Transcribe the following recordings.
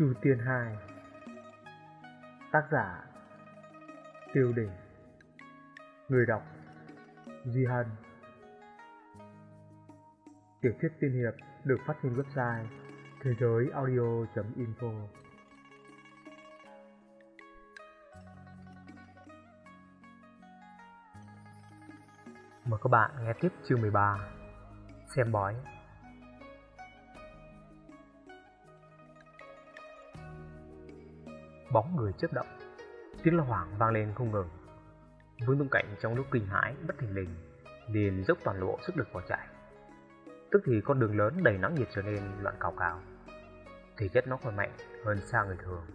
Chu Tiên Hai. Tác giả, Tiêu Đỉnh Người đọc Di Hân. Tiểu thuyết tiên hiệp được phát trên website thế giới audio.info Mời các bạn nghe tiếp chương 13 Xem bói. Bóng người chớp động. Tiếng la hoảng vang lên không ngừng. Vương tung cảnh trong lúc kinh hãi, bất thình lình, liền dốc toàn bộ sức lực bỏ chạy. Tức thì con đường lớn đầy nắng nhiệt trở nên loạn cào cào. Thể chất nó còn mạnh hơn xa người thường.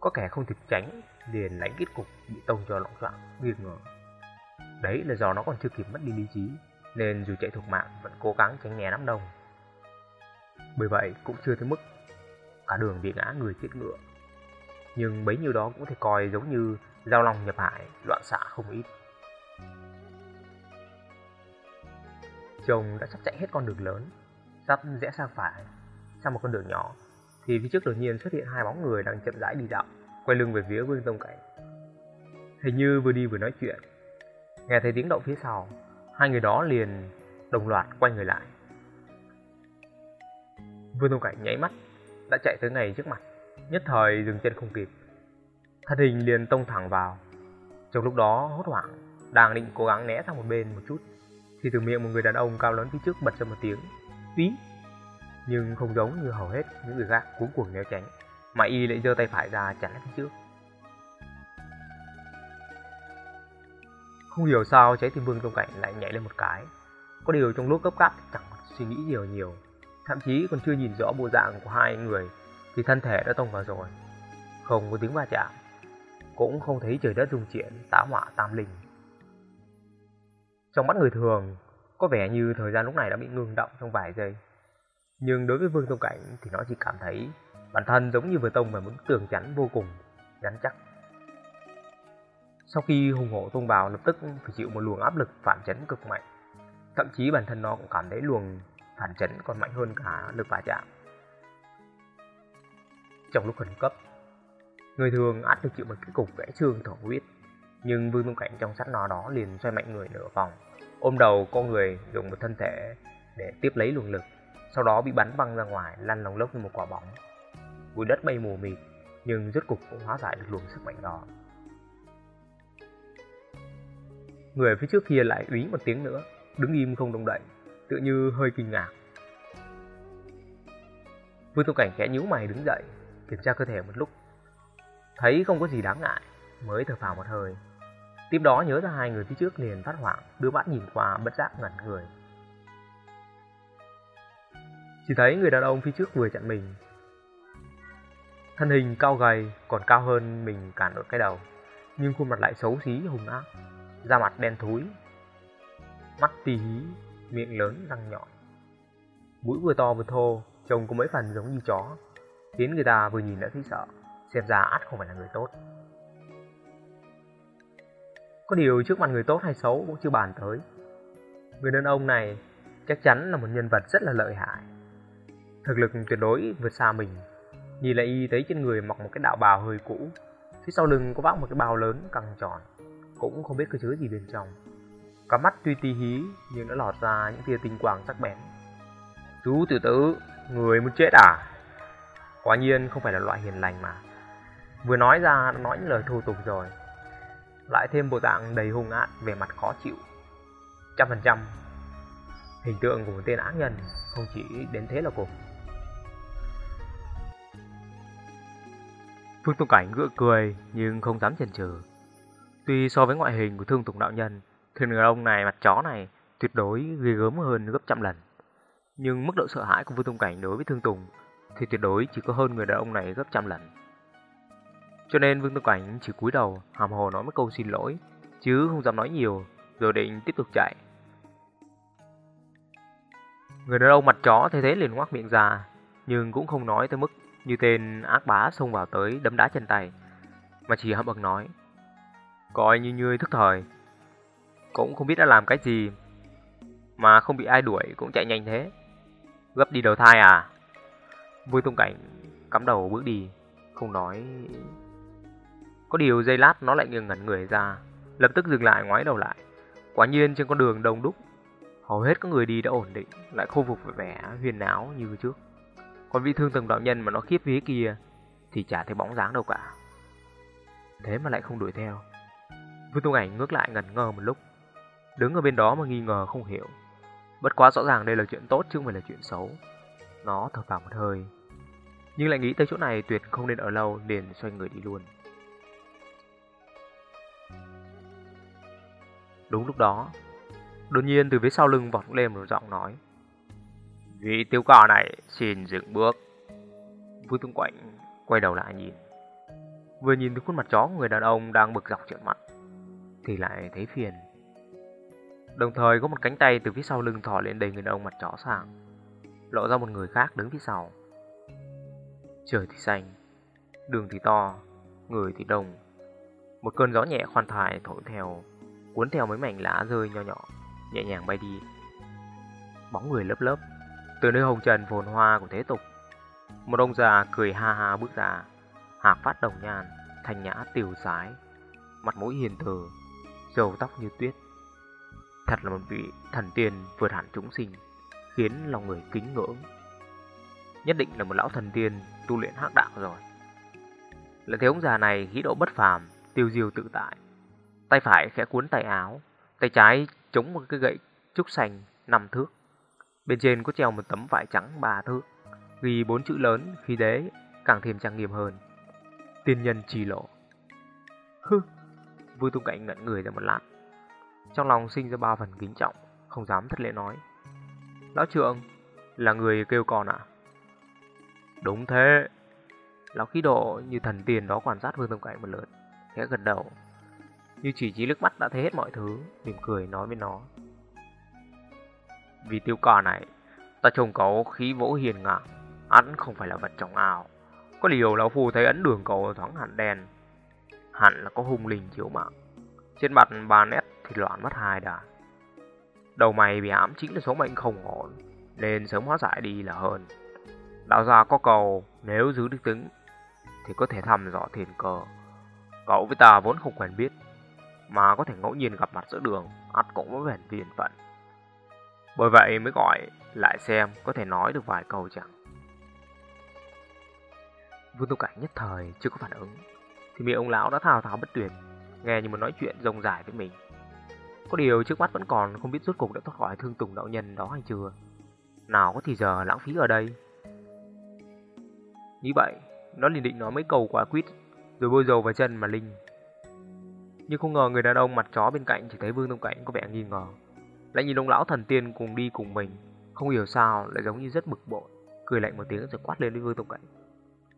Có kẻ không kịp tránh, liền lãnh kết cục bị tông cho loạn loạn nghiêng ngửa. Đấy là do nó còn chưa kịp mất đi lý trí, nên dù chạy thuộc mạng vẫn cố gắng tránh né đám đông. Bởi vậy cũng chưa tới mức cả đường bị ngã người chết ngựa nhưng bấy nhiêu đó cũng thể coi giống như giao long nhập hải, loạn xạ không ít. Chồng đã sắp chạy hết con đường lớn, sắp rẽ sang phải, sang một con đường nhỏ, thì phía trước đột nhiên xuất hiện hai bóng người đang chậm rãi đi dạo, quay lưng về phía Vương Tông Cảnh. Hình như vừa đi vừa nói chuyện, nghe thấy tiếng động phía sau, hai người đó liền đồng loạt quay người lại. Vương Tông Cảnh nháy mắt, đã chạy tới ngay trước mặt nhất thời dừng chân không kịp. Thân hình liền tông thẳng vào. Trong lúc đó hốt hoảng đang định cố gắng né sang một bên một chút thì từ miệng một người đàn ông cao lớn phía trước bật ra một tiếng "tí", nhưng không giống như hầu hết những người khác cuống cuồng né tránh mà y lại giơ tay phải ra chắn phía trước. Không hiểu sao trái tim vương trong cảnh lại nhảy lên một cái. Có điều trong lúc cấp gáp chẳng suy nghĩ nhiều nhiều thậm chí còn chưa nhìn rõ bộ dạng của hai người thì thân thể đã tông vào rồi. Không có tiếng va chạm. Cũng không thấy trời đất rung chuyển tá họa tam linh. Trong mắt người thường, có vẻ như thời gian lúc này đã bị ngừng động trong vài giây. Nhưng đối với vương tông cảnh thì nó chỉ cảm thấy bản thân giống như vừa tông vào một tường chắn vô cùng, rắn chắc. Sau khi hùng hổ tông vào, lập tức phải chịu một luồng áp lực phản chấn cực mạnh. Thậm chí bản thân nó cũng cảm thấy luồng phản chấn còn mạnh hơn cả lực va chạm trong lúc khẩn cấp. Người thường ắt được chịu một cái cục gãy xương thổ huyết, nhưng Vương Tông Cảnh trong sát nó đó liền xoay mạnh người nửa vòng, ôm đầu con người dùng một thân thể để tiếp lấy luồng lực, sau đó bị bắn văng ra ngoài lăn lòng lốc như một quả bóng. Bụi đất bay mù mịt, nhưng rốt cục cũng hóa giải được luồng sức mạnh đó. Người phía trước kia lại úy một tiếng nữa, đứng im không động đậy, tựa như hơi kinh ngạc. Vương Tông Cảnh khẽ nhíu mày đứng dậy, kiểm tra cơ thể một lúc. Thấy không có gì đáng ngại, mới thở phào một hơi. Tiếp đó nhớ ra hai người phía trước liền phát hoảng, đưa mắt nhìn qua bất giác ngẩn người. Chỉ thấy người đàn ông phía trước vừa chặn mình. Thân hình cao gầy, còn cao hơn mình cả nửa cái đầu, nhưng khuôn mặt lại xấu xí hùng ác. Da mặt đen thúi, mắt tì hí, miệng lớn, răng nhọn. Mũi vừa to vừa thô, trông có mấy phần giống như chó khiến người ta vừa nhìn đã thấy sợ, xem ra ắt không phải là người tốt. Có điều trước mặt người tốt hay xấu cũng chưa bàn tới. Người đàn ông này chắc chắn là một nhân vật rất là lợi hại. Thực lực tuyệt đối vượt xa mình. Nhìn lại y thấy trên người mặc một cái đạo bào hơi cũ, phía sau lưng có vác một cái bao lớn căng tròn, cũng không biết có chứa gì bên trong. Cả mắt tuy tí hí, nhưng đã lọt ra những tia tinh quang sắc bén. Chú tử tử, người muốn chết à? Quả nhiên không phải là loại hiền lành mà. Vừa nói ra đã nói những lời thô tục rồi. Lại thêm bộ dạng đầy hung ác về mặt khó chịu. Trăm phần trăm, Hình tượng của một tên ác nhân Không chỉ đến thế là cùng. Phương Tùng Cảnh gượng cười, Nhưng không dám chần chừ. Tuy so với ngoại hình của thương tùng đạo nhân Thì người ông này, mặt chó này, Tuyệt đối ghê gớm hơn gấp trăm lần. Nhưng mức độ sợ hãi của Vương Tùng Cảnh đối với Thương Tùng thì tuyệt đối chỉ có hơn người đàn ông này gấp trăm lần. Cho nên Vương Tư Cảnh chỉ cúi đầu, hàm hồ nói một câu xin lỗi, chứ không dám nói nhiều, rồi định tiếp tục chạy. Người đàn ông mặt chó thấy thế liền ngoác miệng ra, nhưng cũng không nói tới mức như tên ác bá xông vào tới đấm đá chân tay, mà chỉ hậm ực nói. Coi như ngươi thức thời, cũng không biết đã làm cái gì, mà không bị ai đuổi cũng chạy nhanh thế. Gấp đi đầu thai à? Vui tung cảnh cắm đầu bước đi, không nói. Có điều giây lát nó lại nghiêng ngẩn người ra, lập tức dừng lại ngoái đầu lại. Quả nhiên trên con đường đông đúc, hầu hết các người đi đã ổn định, lại khôi phục vẻ huyền áo như trước. Còn vị thương tầng đạo nhân mà nó khiếp phía kia thì chả thấy bóng dáng đâu cả. Thế mà lại không đuổi theo. Vương Tung Ảnh ngước lại ngẩn ngơ một lúc, đứng ở bên đó mà nghi ngờ không hiểu. Bất quá rõ ràng đây là chuyện tốt chứ không phải là chuyện xấu. Nó thở phào một hơi, nhưng lại nghĩ tới chỗ này tuyệt không nên ở lâu liền xoay người đi luôn. Đúng lúc đó, đột nhiên từ phía sau lưng vọt lên một giọng nói. Vị tiêu cỏ này xin dừng bước. Vương Tung Quạnh quay đầu lại nhìn. Vừa nhìn thấy khuôn mặt chó của người đàn ông đang bực dọc trợn mắt, thì lại thấy phiền. Đồng thời có một cánh tay từ phía sau lưng thò lên đầy người đàn ông mặt chó sang, lộ ra một người khác đứng phía sau. Trời thì xanh, đường thì to, người thì đông. Một cơn gió nhẹ khoan thai thổi theo, cuốn theo mấy mảnh lá rơi nho nhỏ, nhẹ nhàng bay đi. Bóng người lớp lớp, từ nơi hồng trần phồn hoa của thế tục. Một ông già cười ha ha bước ra, hạc phát đồng nhan, thanh nhã tiểu sái, mặt mũi hiền từ, râu tóc như tuyết. Thật là một vị thần tiên vượt hẳn chúng sinh, khiến lòng người kính ngưỡng. Nhất định là một lão thần tiên tu luyện hắc đạo rồi. Lại thấy ông già này khí độ bất phàm, tiêu diêu tự tại. Tay phải khẽ cuốn tay áo, tay trái chống một cái gậy trúc xanh năm thước. Bên trên có treo một tấm vải trắng ba thước, ghi bốn chữ lớn khi đế càng thêm trang nghiêm hơn. Tiên nhân trì lộ. Hư, Vui tung cảnh ngẩn người ra một lát. Trong lòng sinh ra ba phần kính trọng, không dám thất lễ nói. Lão trượng, là người kêu còn ạ? À? Đúng thế. Lão khí độ như thần tiền đó quan sát Vương Tâm Cảnh một lượt, khẽ gật đầu. Như chỉ chỉ nước mắt đã thấy hết mọi thứ, mỉm cười nói với nó. Vì tiêu cò này, ta trông cậu khí vỗ hiền ngang, hắn không phải là vật trọng ảo Có điều lão phù thấy ấn đường cậu thoáng hẳn đen, hẳn là có hung linh chiếu mạng. Trên mặt ba nét thì loạn mất hai đà. Đầu mày bị ám chính là số mệnh không ổn, nên sớm hóa giải đi là hơn. Đạo gia có cầu, nếu giữ đức tính, thì có thể thăm dò thiền cơ. Cậu với ta vốn không quen biết, mà có thể ngẫu nhiên gặp mặt giữa đường, ắt cũng có vẻ tiền phận. Bởi vậy mới gọi lại xem có thể nói được vài câu chẳng. Vương Tu Cảnh nhất thời chưa có phản ứng, thì miệng ông lão đã thao thao bất tuyệt, nghe như một nói chuyện rông dài với mình. Có điều trước mắt vẫn còn không biết rốt cục đã thoát khỏi thương tùng đạo nhân đó hay chưa. Nào có thì giờ lãng phí ở đây. Như vậy, nó liền định nói mấy câu quả quyết rồi bôi dầu vào chân mà Linh. Nhưng không ngờ người đàn ông mặt chó bên cạnh chỉ thấy Vương Tông Cảnh có vẻ nghi ngờ. Lại nhìn ông lão thần tiên cùng đi cùng mình, không hiểu sao lại giống như rất bực bội, cười lạnh một tiếng rồi quát lên với Vương Tông Cảnh.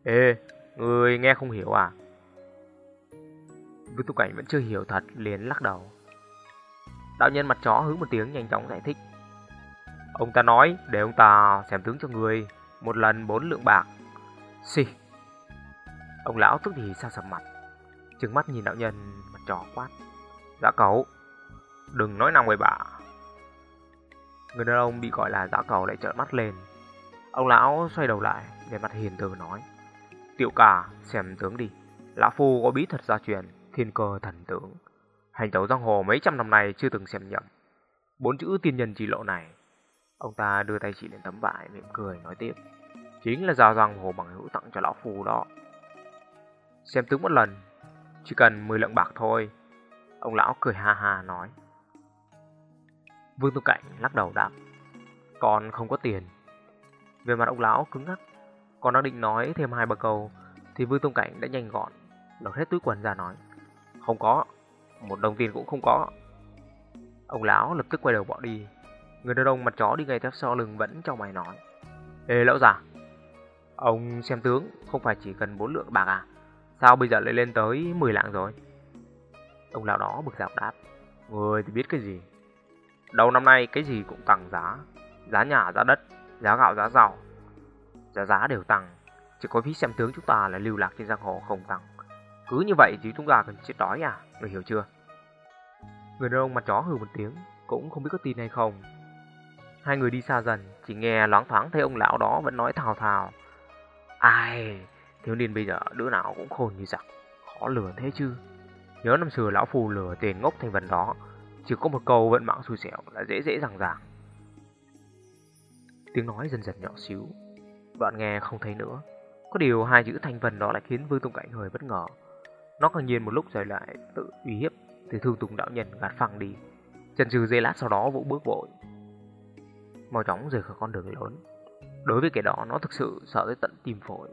Ê, người nghe không hiểu à? Vương Tông Cảnh vẫn chưa hiểu thật, liền lắc đầu. Đạo nhân mặt chó hướng một tiếng nhanh chóng giải thích. Ông ta nói để ông ta xem tướng cho người, một lần bốn lượng bạc. Xì. Ông lão tức thì sao sầm mặt. Trừng mắt nhìn đạo nhân mặt chó quát. Dạ cậu Đừng nói năng với bà. Người đàn ông bị gọi là dạ dã cầu lại trợn mắt lên. Ông lão xoay đầu lại Về mặt hiền từ nói. Tiểu cả xem tướng đi. Lão Phu có bí thuật gia truyền Thiên cơ thần tướng. Hành tẩu giang hồ mấy trăm năm nay chưa từng xem nhầm. Bốn chữ tiên nhân chỉ lộ này, Ông ta đưa tay chỉ lên tấm vải, mỉm cười, nói tiếp. Chính là giao giang hồ bằng hữu tặng cho lão phù đó. Xem tướng một lần, Chỉ cần 10 lượng bạc thôi. Ông lão cười ha ha, nói. Vương Tư Cảnh lắc đầu đáp. Con không có tiền. Về mặt ông lão cứng ngắc Còn đang định nói thêm hai ba câu, Thì Vương Tông Cảnh đã nhanh gọn Lột hết túi quần ra nói. Không có. Một đồng tiền cũng không có. Ông lão lập tức quay đầu bỏ đi. Người đàn ông mặt chó đi ngay theo sau lưng vẫn trong mày nói. Ê lão già. Ông xem tướng không phải chỉ cần 4 lượng bạc à? Sao bây giờ lại lên tới 10 lạng rồi? Ông lão đó bực dọc đáp. Người thì biết cái gì? Đầu năm nay cái gì cũng tăng giá. Giá nhà giá đất Giá gạo giá rau, Giá giá đều tăng. Chỉ có phí xem tướng chúng ta là lưu lạc trên giang hồ không tăng. Cứ như vậy thì chúng ta cần chết đói à Người hiểu chưa Người đàn ông mặt chó hừ một tiếng Cũng không biết có tin hay không Hai người đi xa dần Chỉ nghe loáng thoáng thấy ông lão đó vẫn nói thào thào Ai, thiếu niên bây giờ đứa nào cũng khôn như giặc, khó lừa thế chứ. Nhớ năm xưa lão phù lừa tiền ngốc thành vần đó, chỉ có một câu vận mạng xui xẻo là dễ dễ dàng dàng. Tiếng nói dần dần nhỏ xíu, đoạn nghe không thấy nữa. Có điều hai chữ thành vần đó lại khiến Vương Tùng Cảnh hơi bất ngờ. Nó ngạc nhiên một lúc rồi lại tự uy hiếp thì thương tùng đạo nhân gạt phẳng đi. trần trừ dây lát sau đó vỗ bước vội. Mau chóng rời khỏi con đường lớn. Đối với cái đó nó thực sự sợ tới tận tim phổi.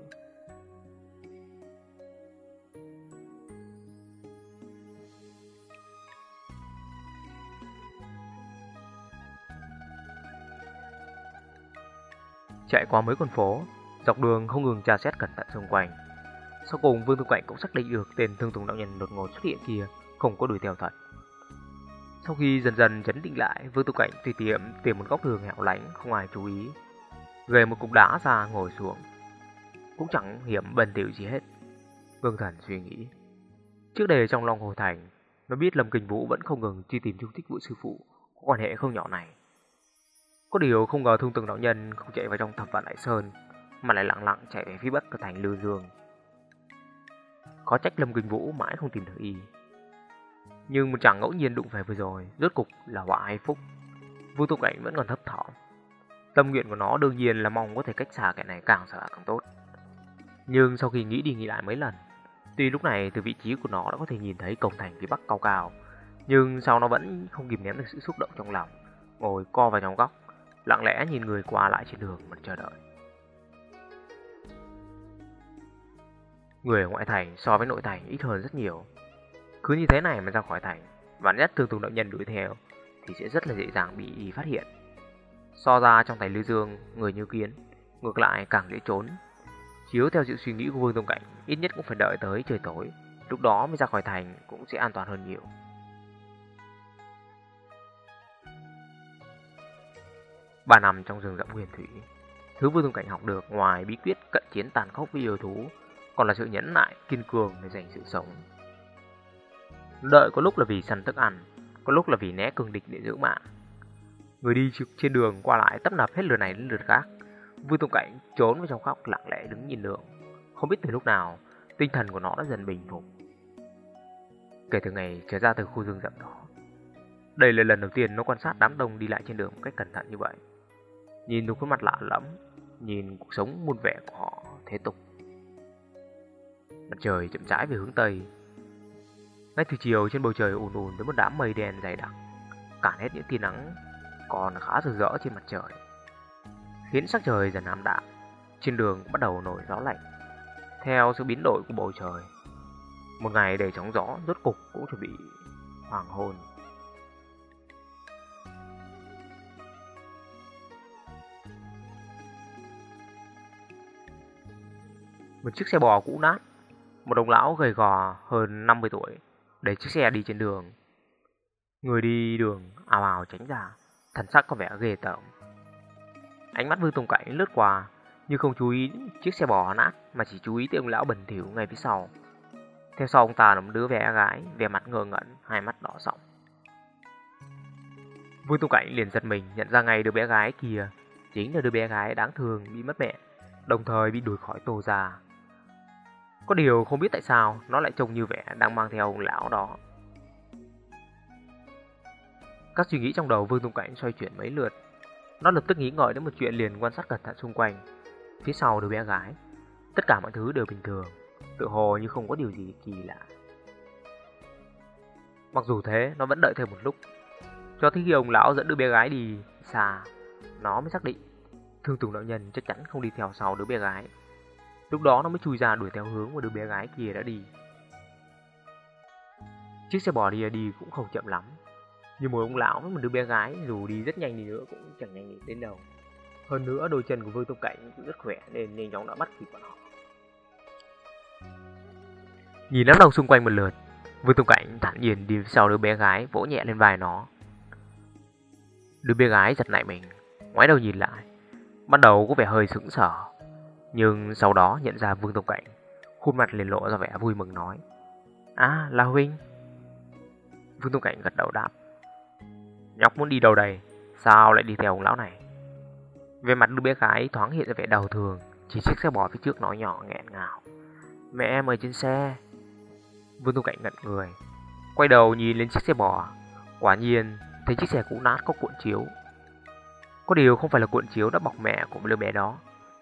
Chạy qua mấy con phố, dọc đường không ngừng tra xét cẩn thận xung quanh. Sau cùng Vương Tư Cảnh cũng xác định được tên thương tùng đạo nhân đột ngột xuất hiện kia không có đuổi theo thật. Sau khi dần dần chấn định lại, Vương Tu Cảnh tùy tiệm tìm một góc đường hẻo lánh không ai chú ý. Gầy một cục đá ra ngồi xuống. Cũng chẳng hiểm bần tiểu gì hết. Vương Thần suy nghĩ. Trước đây trong Long Hồ Thành, nó biết Lâm Kinh Vũ vẫn không ngừng truy tìm tung tích vụ sư phụ có quan hệ không nhỏ này. Có điều không ngờ thương từng đạo nhân không chạy vào trong thập vạn đại sơn, mà lại lặng lặng chạy về phía bắc của thành Lưu Dương. Có trách Lâm Kinh Vũ mãi không tìm được y. Nhưng một chàng ngẫu nhiên đụng phải vừa rồi, rốt cục là họa hay phúc. Vương Tu Cảnh vẫn còn thấp thỏm. Tâm nguyện của nó đương nhiên là mong có thể cách xa kẻ này càng xa càng tốt. Nhưng sau khi nghĩ đi nghĩ lại mấy lần, tuy lúc này từ vị trí của nó đã có thể nhìn thấy cổng thành phía bắc cao cao, nhưng sau nó vẫn không kìm nén được sự xúc động trong lòng, ngồi co vào trong góc, lặng lẽ nhìn người qua lại trên đường mà chờ đợi. Người ở ngoại thành so với nội thành ít hơn rất nhiều. Cứ như thế này mà ra khỏi thành, vạn nhất thường tùng đạo nhân đuổi theo thì sẽ rất là dễ dàng bị phát hiện. So ra trong thành Lưu Dương, người như kiến, ngược lại càng dễ trốn. Chiếu theo sự suy nghĩ của Vương Tông Cảnh, ít nhất cũng phải đợi tới trời tối, lúc đó mới ra khỏi thành cũng sẽ an toàn hơn nhiều. Bà nằm trong rừng rậm huyền thủy, thứ Vương Tông Cảnh học được ngoài bí quyết cận chiến tàn khốc với yêu thú, còn là sự nhẫn nại, kiên cường để giành sự sống. Đợi có lúc là vì săn thức ăn, có lúc là vì né cường địch để giữ mạng. Người đi trên đường qua lại tấp nập hết lượt này đến lượt khác. Vương Tông Cảnh trốn vào trong khóc lặng lẽ đứng nhìn đường. Không biết từ lúc nào, tinh thần của nó đã dần bình phục. Kể từ ngày trở ra từ khu rừng rậm đó, đây là lần đầu tiên nó quan sát đám đông đi lại trên đường một cách cẩn thận như vậy. Nhìn được khuôn mặt lạ lẫm, nhìn cuộc sống muôn vẻ của họ thế tục. Mặt trời chậm rãi về hướng Tây. Ngay từ chiều, trên bầu trời ùn ùn với một đám mây đen dày đặc. Cản hết những tia nắng còn khá rực rỡ trên mặt trời, Khiến sắc trời dần ảm đạm. Trên đường bắt đầu nổi gió lạnh, Theo sự biến đổi của bầu trời. Một ngày đầy sóng gió, rốt cục cũng chuẩn bị hoàng hôn. Một chiếc xe bò cũ nát một ông lão gầy gò hơn 50 tuổi Để chiếc xe đi trên đường. Người đi đường ào ào tránh ra Thần sắc có vẻ ghê tởm. Ánh mắt Vương Tùng Cảnh lướt qua Nhưng không chú ý chiếc xe bò nát Mà chỉ chú ý tới ông lão bẩn thỉu ngay phía sau. Theo sau ông ta là một đứa bé gái Vẻ mặt ngơ ngẩn, hai mắt đỏ sọng. Vương Tùng Cảnh liền giật mình Nhận ra ngay đứa bé gái kia Chính là đứa bé gái đáng thương bị mất mẹ Đồng thời bị đuổi khỏi tô già có điều không biết tại sao nó lại trông như vẻ đang mang theo ông lão đó. Các suy nghĩ trong đầu Vương Tung Cảnh xoay chuyển mấy lượt. Nó lập tức nghĩ ngợi đến một chuyện liền quan sát cẩn thận xung quanh. Phía sau đứa bé gái, tất cả mọi thứ đều bình thường, tự hồ như không có điều gì kỳ lạ. Mặc dù thế, nó vẫn đợi thêm một lúc. Cho tới khi ông lão dẫn đứa bé gái đi xa, nó mới xác định Thương Tùng đạo nhân chắc chắn không đi theo sau đứa bé gái Lúc đó nó mới chui ra đuổi theo hướng mà đứa bé gái kia đã đi. Chiếc xe bò đi đi cũng không chậm lắm. Nhưng một ông lão với một đứa bé gái dù đi rất nhanh đi nữa cũng chẳng nhanh đến đâu. Hơn nữa đôi chân của Vương Tông Cảnh cũng rất khỏe nên nhanh chóng đã bắt kịp bọn họ. Nhìn đám đông xung quanh một lượt, Vương Tông Cảnh thản nhiên đi sau đứa bé gái vỗ nhẹ lên vai nó. Đứa bé gái giật nảy mình, ngoái đầu nhìn lại. Ban đầu có vẻ hơi sững sờ, nhưng sau đó nhận ra Vương Tông Cảnh, Khuôn mặt liền lộ ra vẻ vui mừng nói À là Huynh. Vương Tông Cảnh gật đầu đáp, Nhóc muốn đi đâu đây? Sao lại đi theo ông lão này? Về mặt đứa bé gái thoáng hiện ra vẻ đầu thường Chỉ chiếc xe bò phía trước nói nhỏ nghẹn ngào, Mẹ em ở trên xe. Vương Tông Cảnh ngẩn người, Quay đầu nhìn lên chiếc xe bò. Quả nhiên, thấy chiếc xe cũ nát có cuộn chiếu. Có điều không phải là cuộn chiếu đã bọc mẹ của đứa bé đó.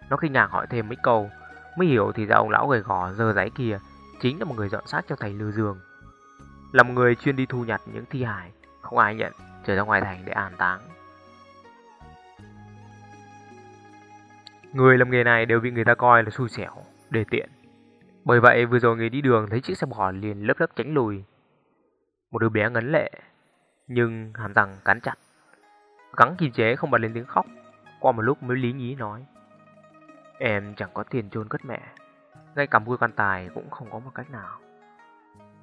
Nó kinh ngạc hỏi thêm mấy câu, Mới hiểu thì ra ông lão gầy gò, dơ giấy kia, Chính là một người dọn xác cho thầy Lư Dương. Là một người chuyên đi thu nhặt những thi hài, Không ai nhận, Trở ra ngoài thành để an táng. Người làm nghề này đều bị người ta coi là xui xẻo, Đề tiện. Bởi vậy vừa rồi người đi đường thấy chiếc xe bò liền lấp lấp tránh lùi. Một đứa bé ngấn lệ, Nhưng hàm răng cắn chặt. Gắng kiềm chế không bật lên tiếng khóc, Qua một lúc mới lý nhí nói. Em chẳng có tiền chôn cất mẹ, Ngay cả mua quan tài cũng không có một cách nào.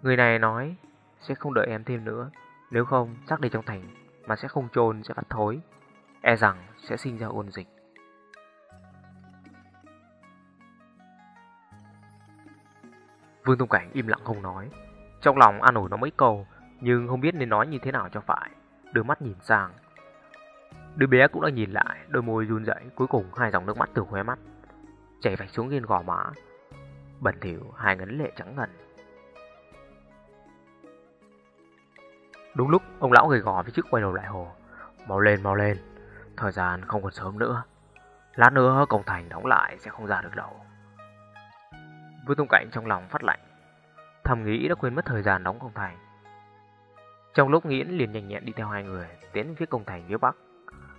Người này nói, Sẽ không đợi em thêm nữa, Nếu không chắc đi trong thành Mà sẽ không chôn, sẽ phát thối E rằng sẽ sinh ra ôn dịch. Vương Tung Cảnh im lặng không nói. Trong lòng an ủi nó mấy câu, Nhưng không biết nên nói như thế nào cho phải. Đưa mắt nhìn sang. Đứa bé cũng đã nhìn lại, Đôi môi run rẩy, Cuối cùng hai dòng nước mắt từ khóe mắt. Chảy vạch xuống trên gò má Bẩn thỉu hai ngấn lệ trắng ngần. Đúng lúc ông lão gầy gò phía trước quay đầu lại hồ. Mau lên mau lên. Thời gian không còn sớm nữa. Lát nữa cổng thành đóng lại sẽ không ra được đâu. Vương tông Cảnh trong lòng phát lạnh Thầm nghĩ đã quên mất thời gian đóng cổng thành. Trong lúc nghĩ liền nhanh nhẹn đi theo hai người Tiến phía cổng thành phía bắc.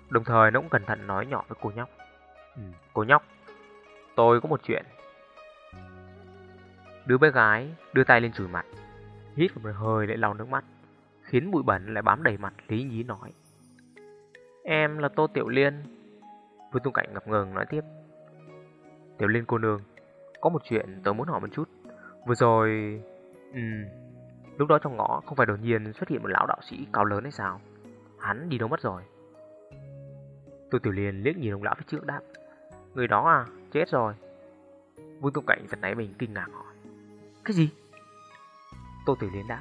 Đồng thời nó cũng cẩn thận nói nhỏ với cô nhóc. Ừ, Cô nhóc. Tôi có một chuyện. Đứa bé gái đưa tay lên chùi mặt Hít một hơi lại lau nước mắt Khiến bụi bẩn lại bám đầy mặt Lý nhí nói. Em là Tô Tiểu Liên. Vương Tung Cảnh ngập ngừng nói tiếp. Tiểu Liên cô nương Có một chuyện tôi muốn hỏi một chút. Vừa rồi ừ, Lúc đó trong ngõ không phải đột nhiên xuất hiện một lão đạo sĩ cao lớn hay sao? Hắn đi đâu mất rồi? Tô Tiểu Liên liếc nhìn ông lão phía trước đáp. Người đó à? Chết rồi. Vương Tông Cảnh giật nãy mình kinh ngạc hỏi, Cái gì? Tô Tử Liên đáp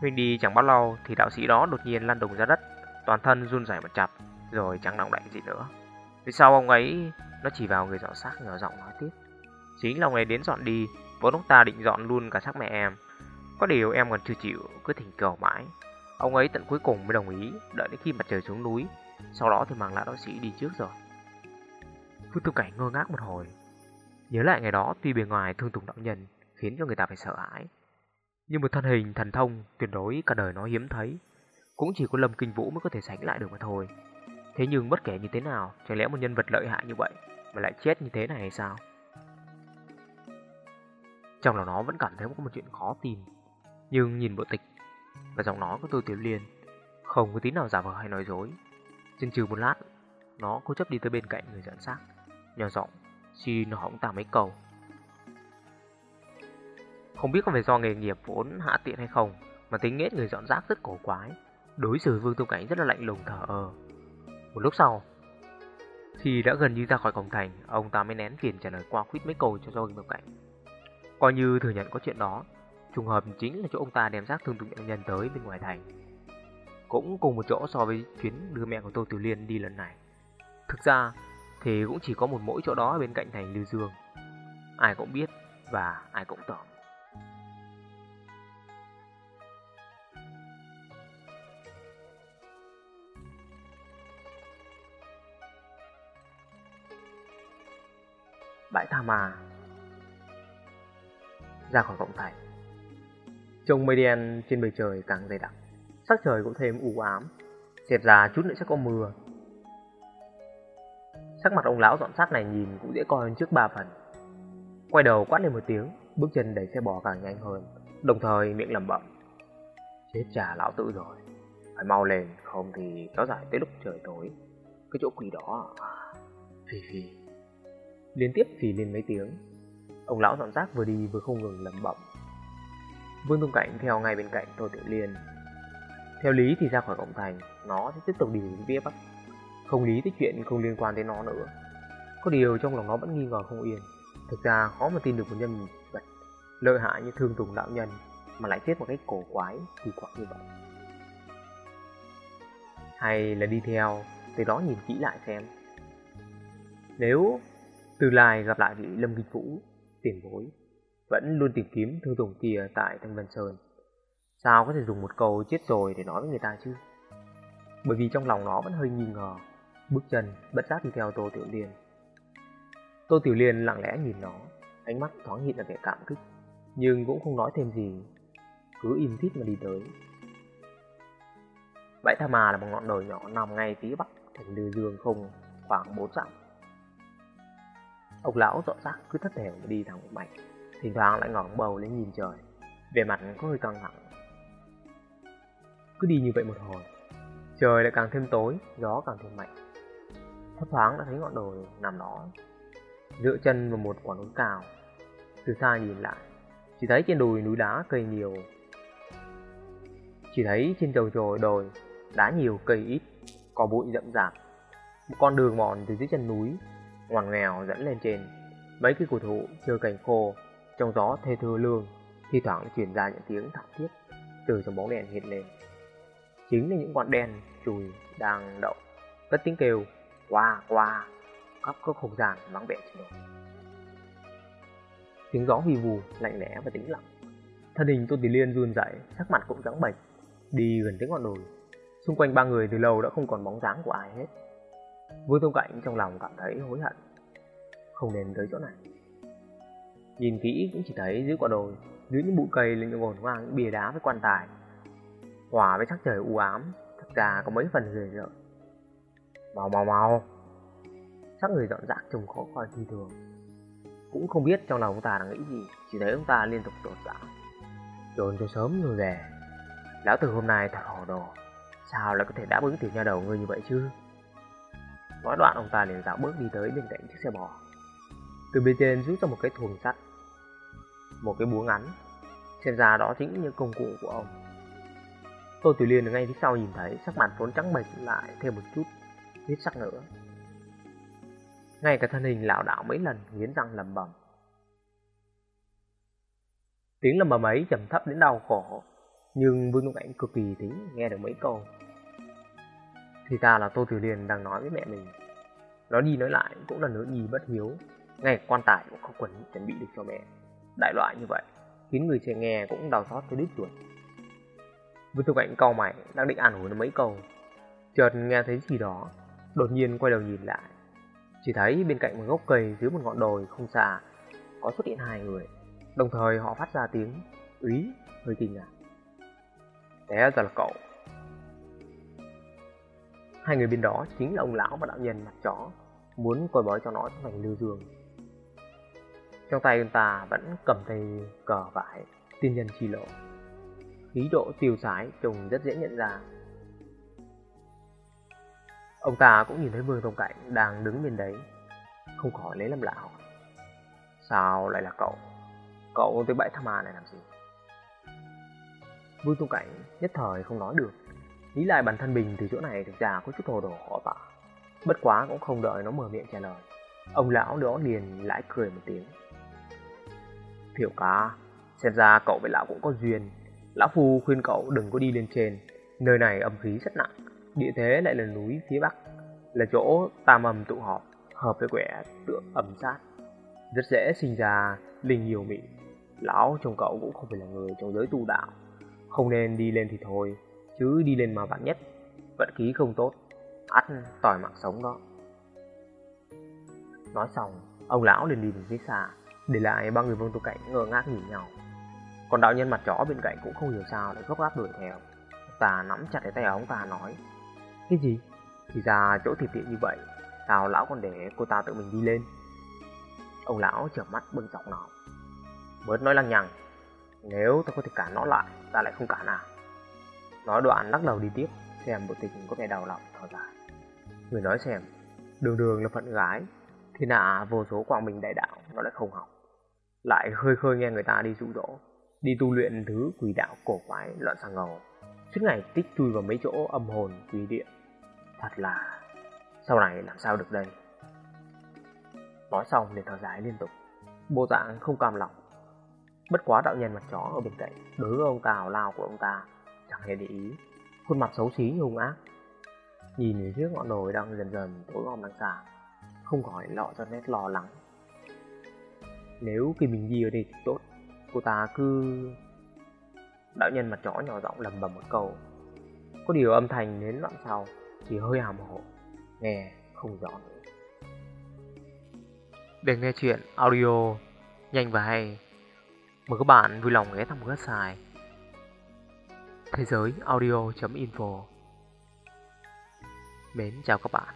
Huynh đi chẳng bao lâu thì đạo sĩ đó đột nhiên lăn đùng ra đất, Toàn thân run rẩy một chập Rồi chẳng động đậy gì nữa. Vì sau ông ấy Nó chỉ vào người dọn xác nhỏ giọng nói tiếp, Chính là ông ấy đến dọn đi, Vốn ông ta định dọn luôn cả xác mẹ em. Có điều em còn chưa chịu, Cứ thỉnh cầu mãi. Ông ấy tận cuối cùng mới đồng ý, Đợi đến khi mặt trời xuống núi, Sau đó thì mang lại đạo sĩ đi trước rồi. Phương Tư Cảnh ngơ ngác một hồi. Nhớ lại ngày đó tuy bề ngoài thương tùng đạo nhân, Khiến cho người ta phải sợ hãi. Nhưng một thân hình thần thông tuyệt đối cả đời nó hiếm thấy. Cũng chỉ có Lâm Kinh Vũ mới có thể sánh lại được mà thôi. Thế nhưng bất kể như thế nào, Chẳng lẽ một nhân vật lợi hại như vậy Mà lại chết như thế này hay sao? Trong lòng nó vẫn cảm thấy có một chuyện khó tin. Nhưng nhìn bộ tịch Và giọng nói của tôi tiểu liên, Không có tí nào giả vờ hay nói dối. Chừng trừ một lát, Nó cố chấp đi tới bên cạnh người dẫn xác nhỏ giọng xin hỏng ta mấy câu. Không biết có phải do nghề nghiệp vốn hạ tiện hay không, mà tính nghết người dọn rác rất cổ quái, đối xử Vương Tu Cảnh rất là lạnh lùng thở ơ. Một lúc sau, khi đã gần như ra khỏi cổng thành, ông ta mới nén phiền trả lời qua khuyết mấy câu cho Vương Tu Cảnh. Coi như thừa nhận có chuyện đó, trùng hợp chính là chỗ ông ta đem rác thương tụng nhân tới bên ngoài thành. Cũng cùng một chỗ so với chuyến đưa mẹ của Tô Tiểu Liên đi lần này. Thực ra, thì cũng chỉ có một mỗi chỗ đó bên cạnh thành Lưu Dương. Ai cũng biết và ai cũng tỏ. Bãi Tha Mà Ra khỏi cổng thành. Trông mây đen trên bầu trời càng dày đặc. Sắc trời cũng thêm u ám. Xẹp ra chút nữa sẽ có mưa. Sắc mặt ông lão dọn xác này nhìn cũng dễ coi hơn trước ba phần. Quay đầu quát lên một tiếng, Bước chân đẩy xe bò càng nhanh hơn, Đồng thời miệng lẩm bẩm. Chết trà lão tự rồi, Phải mau lên, không thì kéo dài tới lúc trời tối. Cái chỗ quỷ đó à? Phì phì. Liên tiếp phì lên mấy tiếng. Ông lão dọn xác vừa đi vừa không ngừng lẩm bẩm. Vương Tung Cảnh theo ngay bên cạnh Tô Tiểu Liên. Theo lý thì ra khỏi cổng thành, Nó sẽ tiếp tục đi về phía bắc không lý tới chuyện không liên quan tới nó nữa Có điều trong lòng nó vẫn nghi ngờ không yên Thực ra khó mà tin được một nhân vật Lợi hại như thương tùng đạo nhân Mà lại chết một cách cổ quái Kỳ quặc như vậy Hay là đi theo Từ đó nhìn kỹ lại xem Nếu Từ lai gặp lại vị Lâm Kinh Vũ, tiền bối, vẫn luôn tìm kiếm Thương tùng kia tại Thanh Vân Sơn. Sao có thể dùng một câu chết rồi để nói với người ta chứ? Bởi vì trong lòng nó vẫn hơi nghi ngờ, bước chân bất giác đi theo Tô Tiểu Liên. Tô Tiểu Liên lặng lẽ nhìn nó, ánh mắt thoáng hiện là vẻ cảm kích, nhưng cũng không nói thêm gì, cứ im thít mà đi tới. Bãi Tha Mà là một ngọn đồi nhỏ nằm ngay phía bắc thành Lư Dương không khoảng bốn dặm. Ông lão dọn rác cứ thất thểu đi thẳng một mạch, thỉnh thoảng lại ngẩng bầu lên nhìn trời, vẻ mặt có hơi căng thẳng. Cứ đi như vậy một hồi, trời lại càng thêm tối, gió càng thêm mạnh. Thấp thoáng đã thấy ngọn đồi nằm đó, dựa chân vào một quả núi cao. Từ xa nhìn lại, chỉ thấy trên đồi núi đá cây nhiều. Chỉ thấy trên đầu trời đồi, đá nhiều cây ít, có bụi rậm rạp. Một con đường mòn từ dưới chân núi, ngoằn nghèo dẫn lên trên. Mấy cái cổ thụ chưa cành khô, trong gió thê thưa lương, thi thoảng truyền ra những tiếng thảm thiết từ trong bóng đèn hiện lên. Chính là những con đen chùi đang đậu, cất tiếng kêu qua qua khắp các không gian vắng vẻ trên đồi. Tiếng gió hì vù, lạnh lẽ và tĩnh lặng. Thân hình Tôn Tỷ Liên run rẩy, sắc mặt cũng trắng bệch, đi gần tới ngọn đồi. Xung quanh ba người từ lâu đã không còn bóng dáng của ai hết. Vương Tông cảnh trong lòng cảm thấy hối hận, không nên tới chỗ này. Nhìn kỹ cũng chỉ thấy dưới quả đồi, dưới những bụi cây lên những ngổn ngang những bìa đá với quan tài. Hòa với sắc trời u ám, thật ra có mấy phần rời rợn. Mau mau mau! Sắc người dọn dạc trông khó coi thi thường. Cũng không biết trong lòng ông ta đang nghĩ gì, chỉ thấy ông ta liên tục đột dạ. Trốn cho sớm rồi về. Lão tử hôm nay thật hồ đồ, sao lại có thể đáp ứng tiểu nha đầu ngươi như vậy chứ? Nói đoạn ông ta liền dạo bước đi tới bên cạnh chiếc xe bò. Từ bên trên rút ra một cái thùng sắt, một cái búa ngắn. Xem ra đó chính là công cụ của ông. Tô Tử Liên ở ngay phía sau nhìn thấy sắc mặt vốn trắng bệch lại thêm một chút huyết sắc nữa. Ngay cả thân hình lão đảo mấy lần nghiến răng lầm bầm. Tiếng lầm bầm ấy trầm thấp đến đau khổ, nhưng Vương Tông Cảnh cực kỳ tính nghe được mấy câu. Thì ta là Tô Tử Liên đang nói với mẹ mình. Nói đi nói lại cũng là nữ nhi bất hiếu, ngay quan tài cũng không quần chuẩn bị được cho mẹ. Đại loại như vậy, khiến người trẻ nghe cũng đau xót cho đứt ruột. Vương Tông Cảnh cau mày đang định an ủi mấy câu, chợt nghe thấy gì đó, đột nhiên quay đầu nhìn lại chỉ thấy bên cạnh một gốc cây dưới một ngọn đồi không xa có xuất hiện hai người. Đồng thời họ phát ra tiếng úy hơi kinh ngạc. Té ra là cậu. Hai người bên đó chính là ông lão và đạo nhân mặt chó, muốn coi bói cho nó thành lưu dương. Trong tay ông ta vẫn cầm tay cờ vải, tiên nhân chi lộ. Khí độ tiêu sái trông rất dễ nhận ra. Ông ta cũng nhìn thấy Vương Tông Cảnh đang đứng bên đấy, Không khỏi lấy làm lạ. Hỏi Sao lại là cậu? Cậu tới bãi tham ma này làm gì? Vương Tông Cảnh nhất thời không nói được. Nghĩ lại bản thân mình từ chỗ này thực ra có chút hồ đồ khó tả. Bất quá cũng không đợi nó mở miệng trả lời, Ông lão đó liền lại cười một tiếng. Thiểu ca Xem ra cậu với lão cũng có duyên. Lão Phu khuyên cậu đừng có đi lên trên, Nơi này âm khí rất nặng. Địa thế lại là núi phía bắc, là chỗ tà mầm tụ họp, hợp với quẻ tượng ẩm sát. Rất dễ sinh ra linh nhiều mị. Lão chồng cậu cũng không phải là người trong giới tu đạo. Không nên đi lên thì thôi, chứ đi lên mà vạn nhất, vận khí không tốt, ắt tỏi mạng sống đó. Nói xong, ông lão liền đi về phía xa, để lại ba người vương tu cảnh ngơ ngác nhìn nhau. Còn đạo nhân mặt chó bên cạnh cũng không hiểu sao lại gấp gáp đuổi theo. Ta nắm chặt cái tay ông ta nói cái gì? Thì ra chỗ thiệt tiện như vậy, sao lão còn để cô ta tự mình đi lên? Ông lão trở mắt bưng giọng nó. Bớt nói lăng nhằng, nếu ta có thể cản nó lại, ta lại không cản à. Nói đoạn lắc đầu đi tiếp, xem bộ tình có vẻ đau lòng thở dài. Người nói xem, đường đường là phận gái, thì nạ vô số quang minh đại đạo nó lại không học. Lại khơi khơi nghe người ta đi dụ dỗ, đi tu luyện thứ quỷ đạo cổ quái loạn sang ngầu. Suốt ngày tích chui vào mấy chỗ âm hồn quỷ địa Thật là Sau này làm sao được đây? Nói xong liền thở dài liên tục. Bộ dạng không cam lòng. Bất quá đạo nhân mặt chó ở bên cạnh Đối với ông tào lao của ông ta Chẳng hề để ý. Khuôn mặt xấu xí như hung ác. Nhìn về phía ngọn đồi đang dần dần tối om đằng xa, Không khỏi lọ ra nét lo lắng. Nếu kỳ Bình di ở đây thì tốt, Cô ta cứ... Đạo nhân mặt chó nhỏ giọng lầm bầm một câu. Có điều âm thanh đến đoạn sau. Chỉ hơi hàm hồ, Nghe không rõ nữa. Để nghe chuyện audio nhanh và hay, Mời các bạn vui lòng ghé thăm website thế giới audio.info Mến chào các bạn.